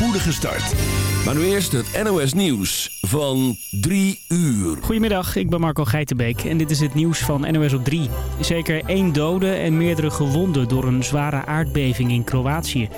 spoedige start. Maar nu eerst het NOS Nieuws van 3 uur. Goedemiddag, ik ben Marco Geitenbeek en dit is het nieuws van NOS op 3. Zeker één dode en meerdere gewonden door een zware aardbeving in Kroatië.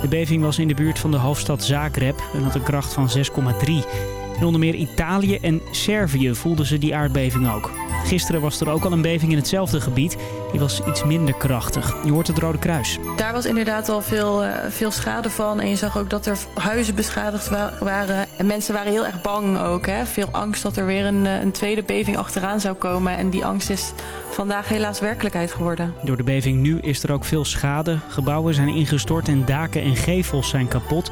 De beving was in de buurt van de hoofdstad Zagreb en had een kracht van 6,3. In onder meer Italië en Servië voelden ze die aardbeving ook. Gisteren was er ook al een beving in hetzelfde gebied. Die was iets minder krachtig. Je hoort het Rode Kruis. Daar was inderdaad al veel, uh, veel schade van. En je zag ook dat er huizen beschadigd wa waren. En mensen waren heel erg bang ook. Hè? Veel angst dat er weer een, eh, een tweede beving achteraan zou komen. En die angst is vandaag helaas werkelijkheid geworden. Door de beving nu is er ook veel schade. Gebouwen zijn ingestort en daken en gevels zijn kapot.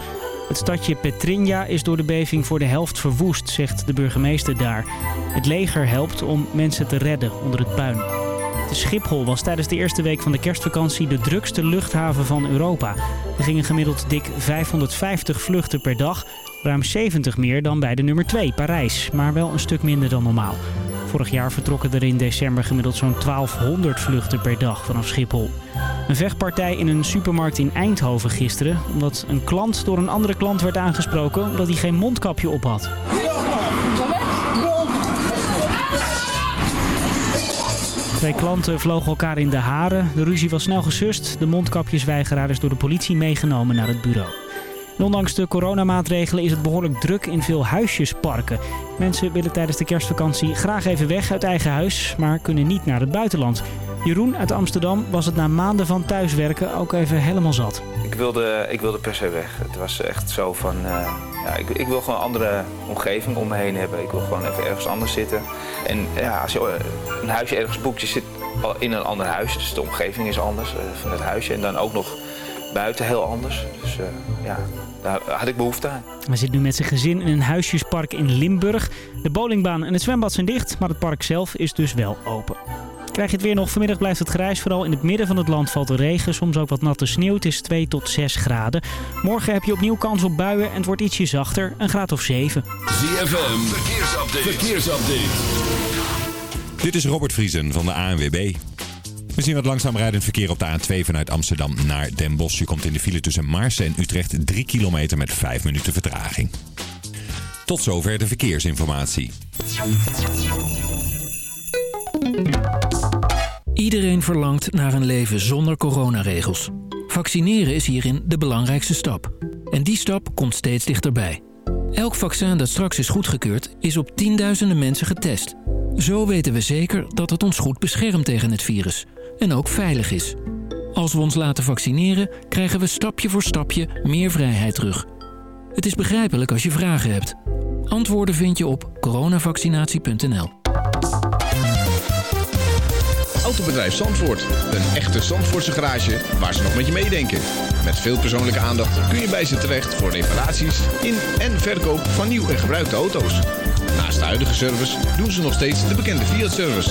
Het stadje Petrinja is door de beving voor de helft verwoest, zegt de burgemeester daar. Het leger helpt om mensen te redden onder het puin. De Schiphol was tijdens de eerste week van de kerstvakantie de drukste luchthaven van Europa. Er gingen gemiddeld dik 550 vluchten per dag, ruim 70 meer dan bij de nummer 2, Parijs, maar wel een stuk minder dan normaal. Vorig jaar vertrokken er in december gemiddeld zo'n 1200 vluchten per dag vanaf Schiphol. Een vechtpartij in een supermarkt in Eindhoven gisteren... omdat een klant door een andere klant werd aangesproken omdat hij geen mondkapje op had. Twee klanten vlogen elkaar in de haren. De ruzie was snel gesust. De mondkapjesweigeraar is door de politie meegenomen naar het bureau. Ondanks de coronamaatregelen is het behoorlijk druk in veel huisjesparken. Mensen willen tijdens de kerstvakantie graag even weg uit eigen huis, maar kunnen niet naar het buitenland. Jeroen uit Amsterdam was het na maanden van thuiswerken ook even helemaal zat. Ik wilde, ik wilde per se weg. Het was echt zo van, uh, ja, ik, ik, wil gewoon een andere omgeving om me heen hebben. Ik wil gewoon even ergens anders zitten. En ja, als je eh, een huisje ergens boekt, je zit in een ander huis. Dus de omgeving is anders uh, van het huisje. En dan ook nog buiten heel anders. Dus uh, ja, daar had ik behoefte aan. Hij zit nu met zijn gezin in een huisjespark in Limburg. De bowlingbaan en het zwembad zijn dicht, maar het park zelf is dus wel open. Krijg je het weer nog. Vanmiddag blijft het grijs. Vooral in het midden van het land valt er regen. Soms ook wat natte sneeuw. Het is 2 tot 6 graden. Morgen heb je opnieuw kans op buien. En het wordt ietsje zachter. Een graad of 7. ZFM. Verkeersupdate. Verkeersupdate. Dit is Robert Vriesen van de ANWB. We zien wat langzaam rijdend verkeer op de A2 vanuit Amsterdam naar Den Bosch. Je komt in de file tussen Maarsen en Utrecht 3 kilometer met 5 minuten vertraging. Tot zover de verkeersinformatie. Iedereen verlangt naar een leven zonder coronaregels. Vaccineren is hierin de belangrijkste stap. En die stap komt steeds dichterbij. Elk vaccin dat straks is goedgekeurd is op tienduizenden mensen getest. Zo weten we zeker dat het ons goed beschermt tegen het virus. En ook veilig is. Als we ons laten vaccineren, krijgen we stapje voor stapje meer vrijheid terug. Het is begrijpelijk als je vragen hebt. Antwoorden vind je op coronavaccinatie.nl. Autobedrijf Zandvoort. Een echte Zandvoortse garage waar ze nog met je meedenken. Met veel persoonlijke aandacht kun je bij ze terecht voor reparaties in en verkoop van nieuw en gebruikte auto's. Naast de huidige service doen ze nog steeds de bekende Fiat-service.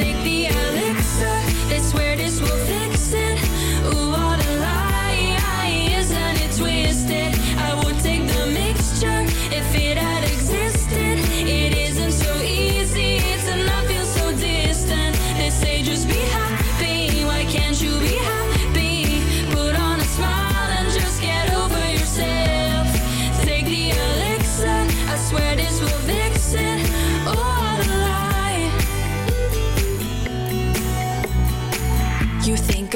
Take the elixir, they swear this will fix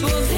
this will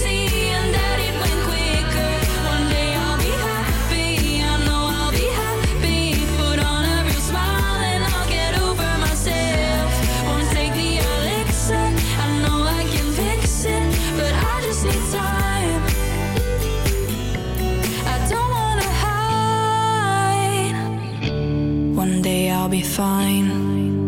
fine.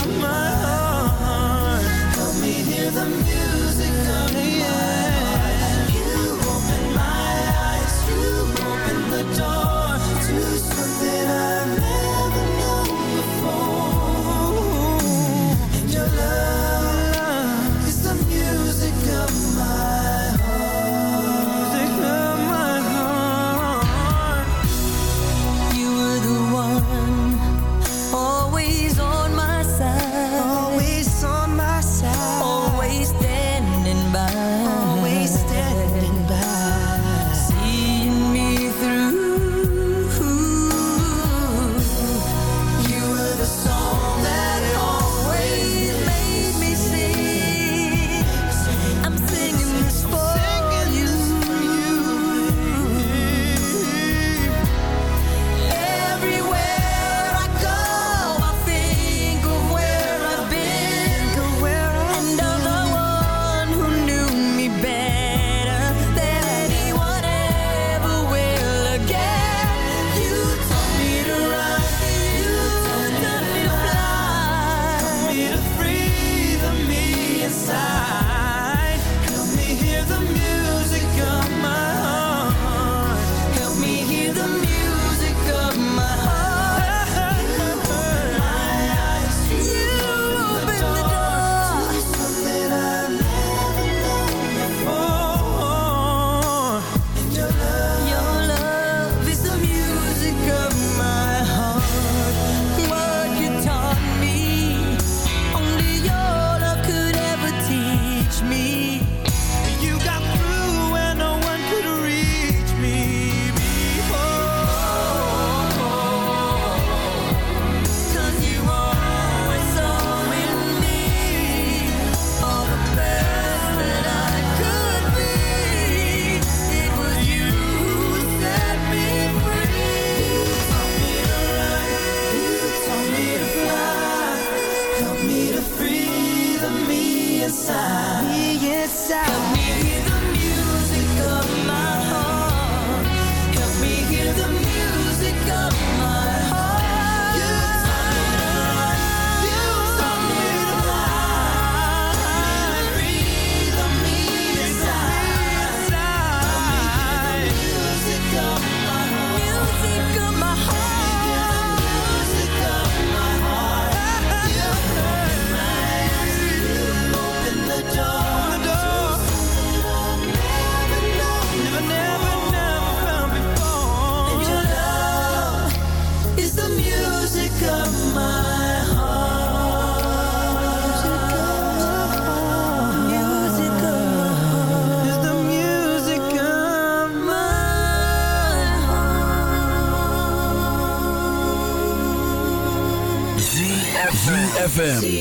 someone ZFM.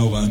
Oh,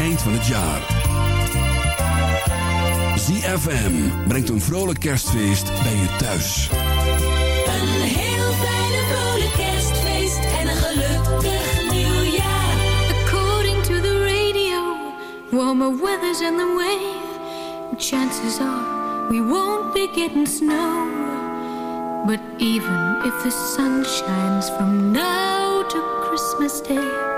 eind van het jaar. ZFM brengt een vrolijk kerstfeest bij je thuis. Een heel fijne vrolijk kerstfeest en een gelukkig nieuwjaar. According to the radio, warmer weather's in the way. Chances are we won't be getting snow. But even if the sun shines from now to Christmas Day...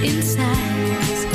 Inside.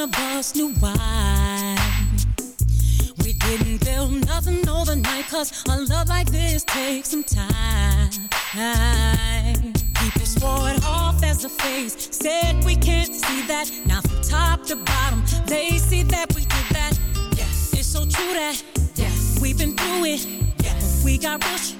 none of us knew why. We didn't build nothing overnight, cause a love like this takes some time. People swore it off as a phase, said we can't see that. Now from top to bottom, they see that we did that. Yes, it's so true that yes. we've been through it. Yes, but we got rushed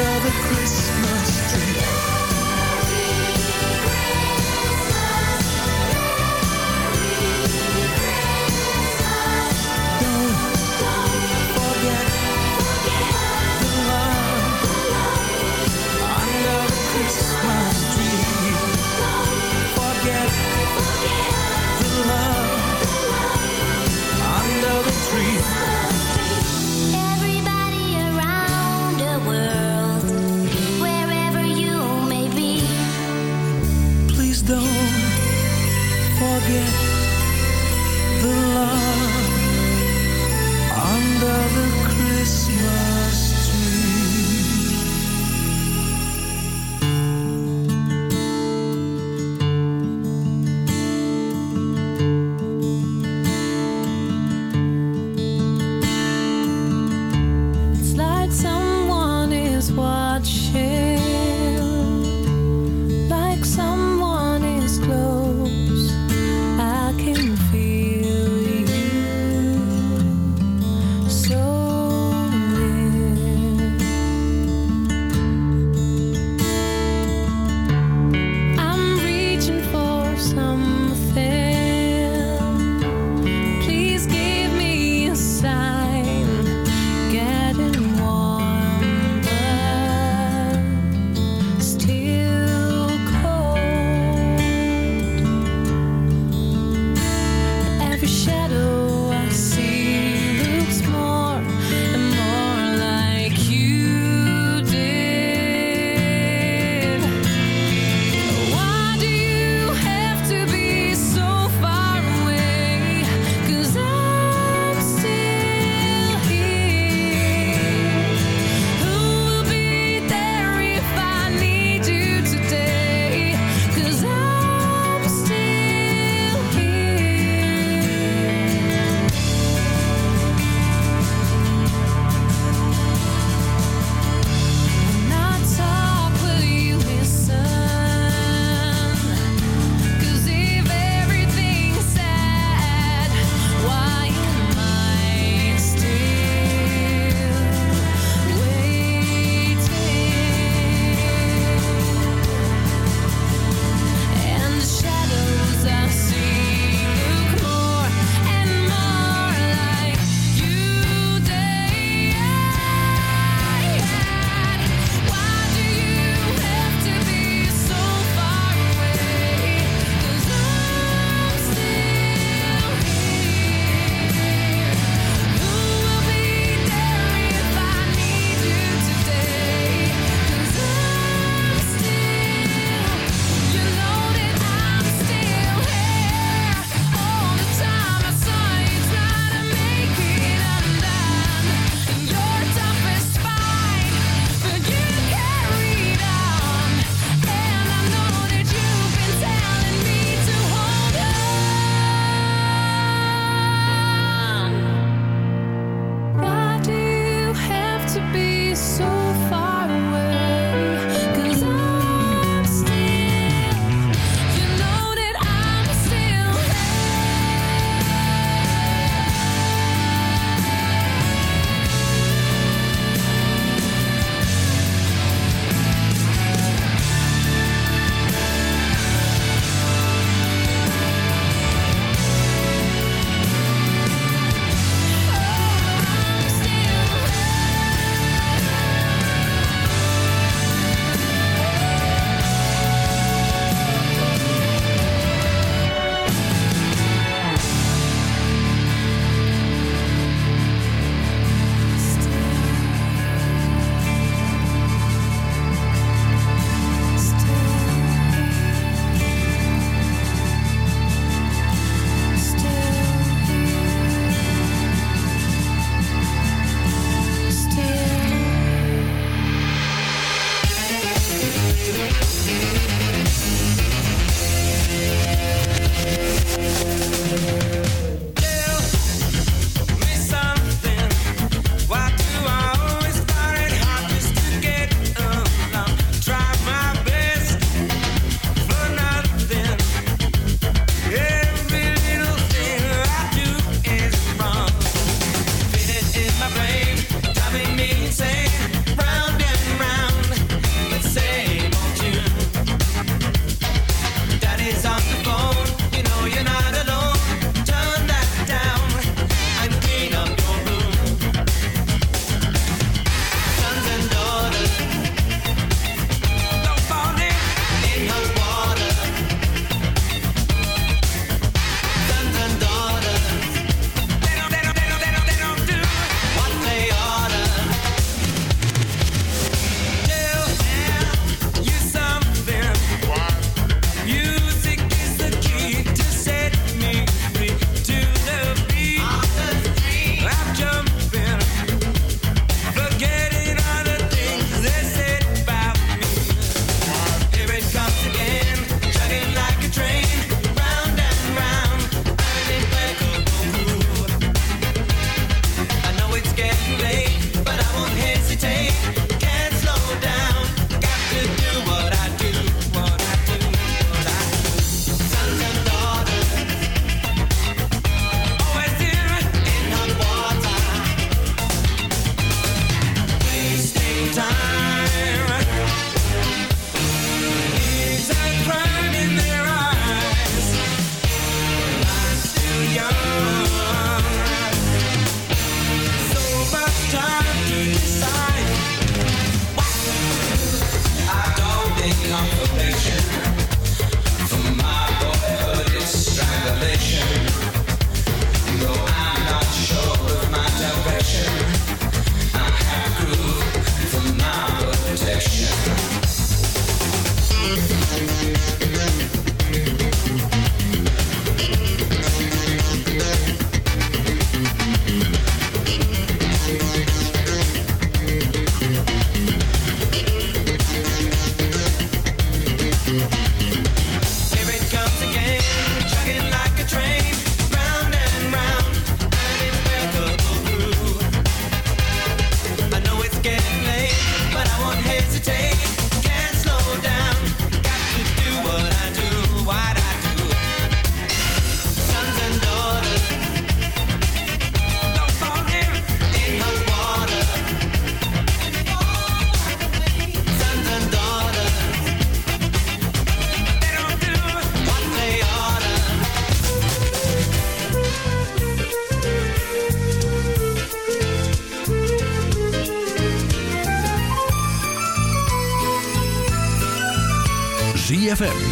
another Christmas.